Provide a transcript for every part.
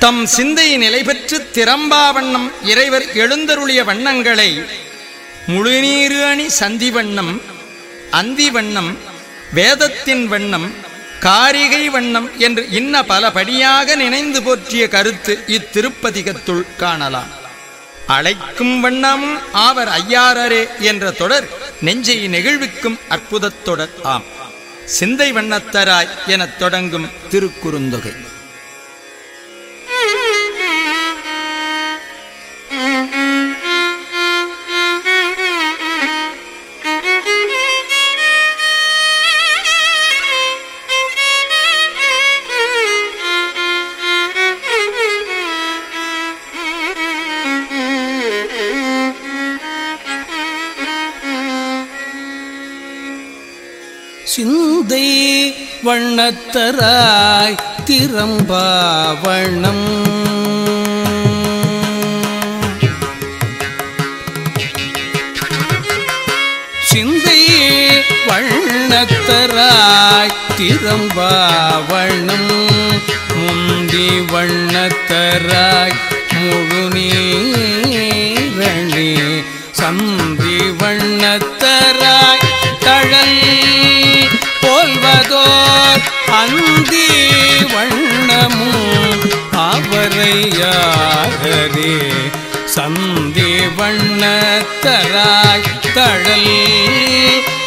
தம் சிந்தை நிலை பெற்று திறம்பா வண்ணம் இறைவர் எழுந்தருளிய வண்ணங்களை முழுநீரு அணி சந்தி வண்ணம் அந்தி வண்ணம் வேதத்தின் வண்ணம் காரிகை வண்ணம் என்று இன்ன பல படியாக நினைந்து போற்றிய கருத்து இத்திருப்பதிகத்துள் காணலாம். அழைக்கும் வண்ணம் ஆவர் ஐயாரரே என்ற தொடர் நெஞ்சை நெகிழ்விக்கும் அற்புதத் தொடர் ஆம். சிந்தை வண்ணத்தராய் எனத் தொடங்கும் திருக்குறுந்தொகை. வண்ணத்தராய் திறம்பா சிந்தை வண்ணத்தராய் திறம்பா முந்தி வண்ணத்தராய் முழு நீரணி. சந்தி வண்ணத்தராய் வண்ணத்தராய் தழல்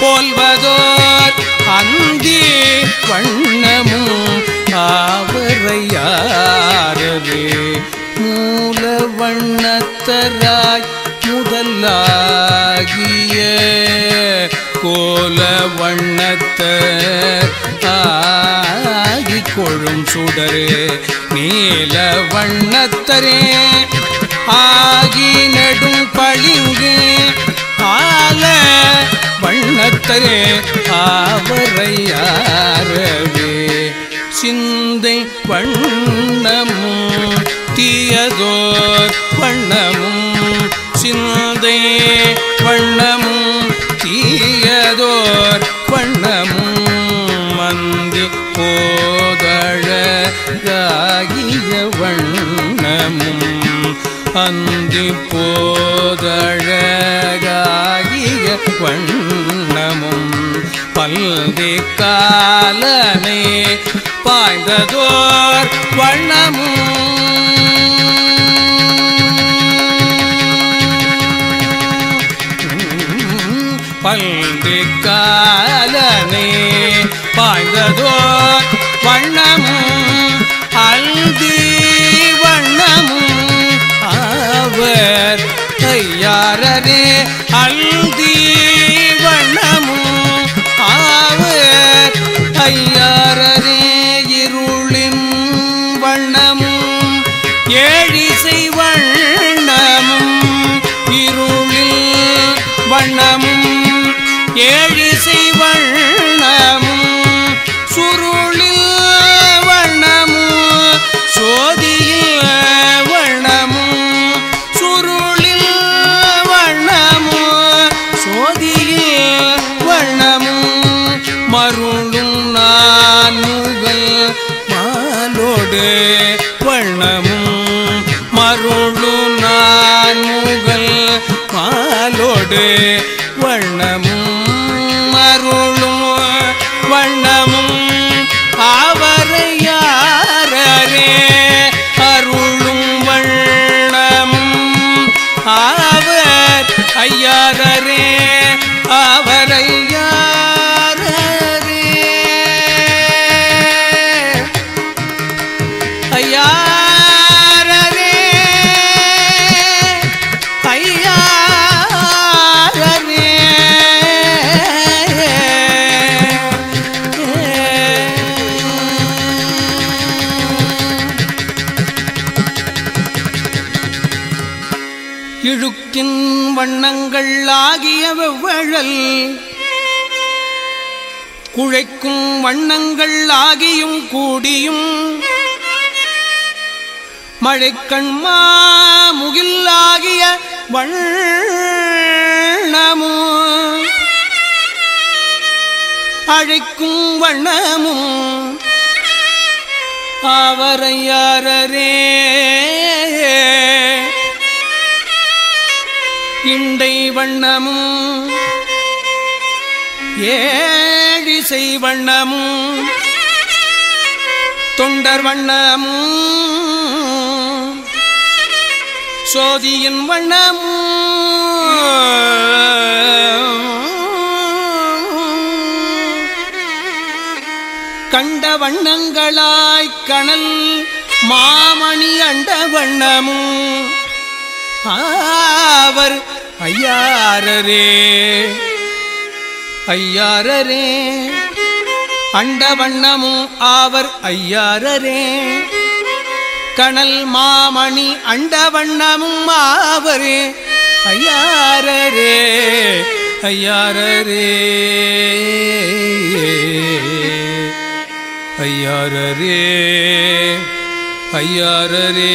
போல்வதோர் அங்கே வண்ணமும் ஆவரையாரவே. மூல வண்ணத்தராய் முதலாகிய கோல வண்ணத்த ஆகி கொழும் சுடரே. நீல வண்ணத்தரே. ஆகி நெடும் பளிங்கு ஆல வண்ணத்தரே ஆவரையாரவே சிந்தை வண்ணமும் தீயதோர் வண்ணமும் சிந்தை வண்ணமும் தீயதோர் அந்தி போதழகாகிய வண்ணமும் பல்தி காலமே ஐயாரரே அல்தி வண்ணமும் ஆவர் ஐயாரரே இருளின் வண்ணமும் ஏழிசை வண்ணமும் இருளில் வண்ணமும் ஏழிசை வண்ணமும் சுரு மாலோடு வண்ணமும் மருளு நான் முகல் மாலோடு இழுக்கின் வண்ணங்கள் ஆகிய வெவ்வழல் குழைக்கும் வண்ணங்கள் ஆகியும் கூடியும். மழைக்கண்மா முகில்லாகிய வண்ணமோ. அழைக்கும் வண்ணமும் அவரையாரரே இண்டை வண்ணமும் ஏழிசை வண்ணமும் தொண்டர் வண்ணமும் சோதியின் வண்ணமும். கண்ட வண்ணங்களாய்க் கணல் மாமணி அண்ட வண்ணமும். ஆவர் ஐயாரரே. ஐயாரரே. அண்ட வண்ணமும் ஆவர் ஐயாரரே. கணல் மாமணி அண்ட வண்ணமும் ஆவரே. ஐயாரரே ஐயாரரே. ஐயாரரே ஐயாரரே.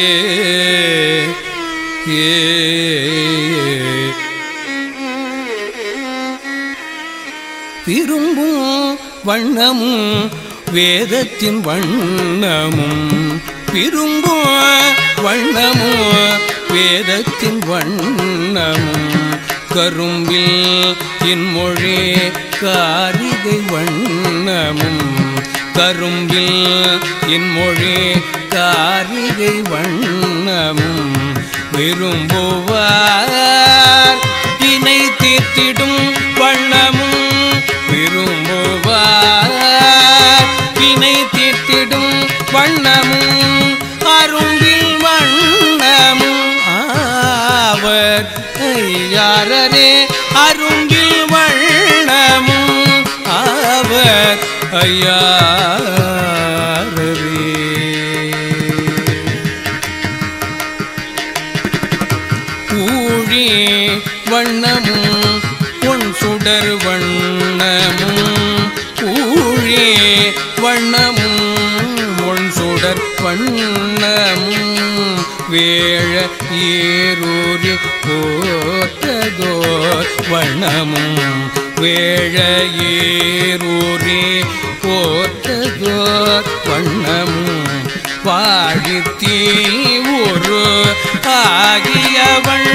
திரும்பும் வண்ணமும் வேதத்தின் வண்ணமும். விரும்பும் வண்ணமும் வேதத்தின் வண்ணமும். கரும்பில் இன்மொழி காரிகை வண்ணமும். கரும்பில் இன்மொழி காரிகை வண்ணமும். விரும்புவார். இணை தீர்த்திடும் வண்ணமும் விரும்புவார். வினை தீர்த்திடும் வண்ணமும் அரும்பில் வண்ணமும் ஆவர். ஐயாரரே அரும்பில் வண்ணமும் ஆவர். ஐயா வண்ணமும் பொன் சுடர் வண்ணமும் ஊழே வண்ணமும் பொன் சுடர் வண்ணமும் வேழ ஏரூரி போத்ததோ வண்ணமும் வேழ ஏரூரி போத்ததோ வண்ணமும் வாழித்தீ ஒரு ஆகியவள்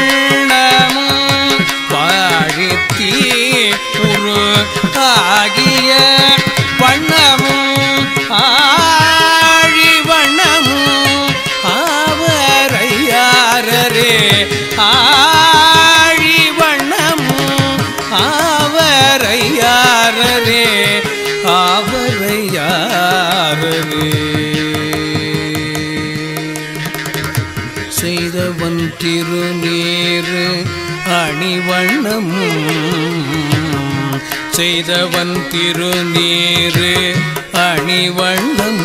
செய்தவன் திருநீரு அணிவண்ணம்.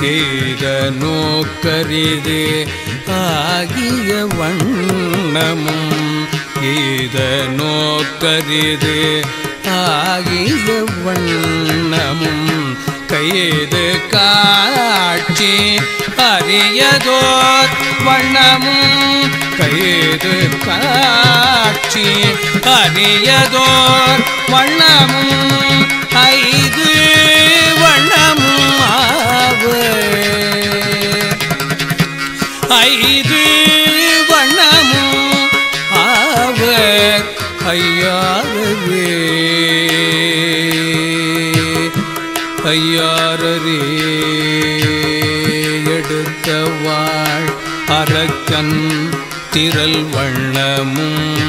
ஏத நோக்கரிது ஆகிய வண்ணமும். ஏத நோக்கரிது ஆகிய வண்ணமும். கையது காட்சி அறியதோர் வண்ணமும். கையது காட்சி அறியதோர் வண்ணமும் ஐது வண்ணமும் ஆவு. ஐது வண்ணமும் ஆவர் ஐயாரவே ஐயாரரே எடுத்த வாழ் அரக்கன் திரல் வண்ணமும்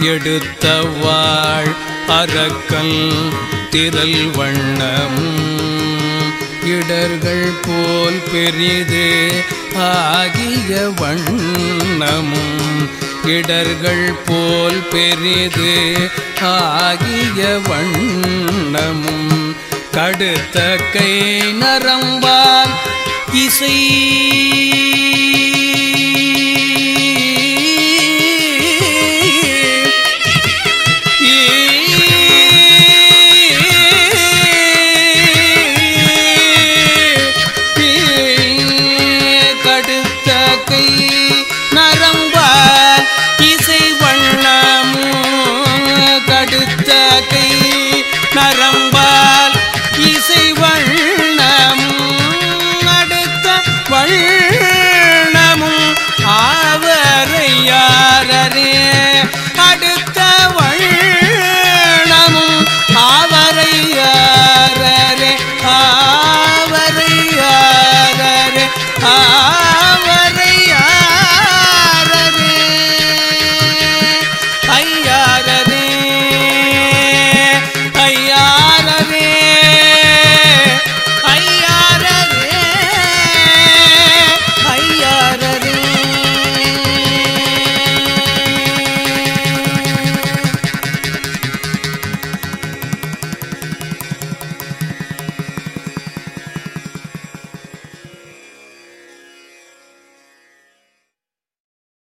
எடுத்த வாழ் அரக்கன் திரள் வண்ணம். இடர்கள் போல் பெரிது ஆகிய வண்ணமும் இடர்கள் போல் பெரிது ஆகிய வண்ணமும் கடுத்த கை நரம்பால் இசை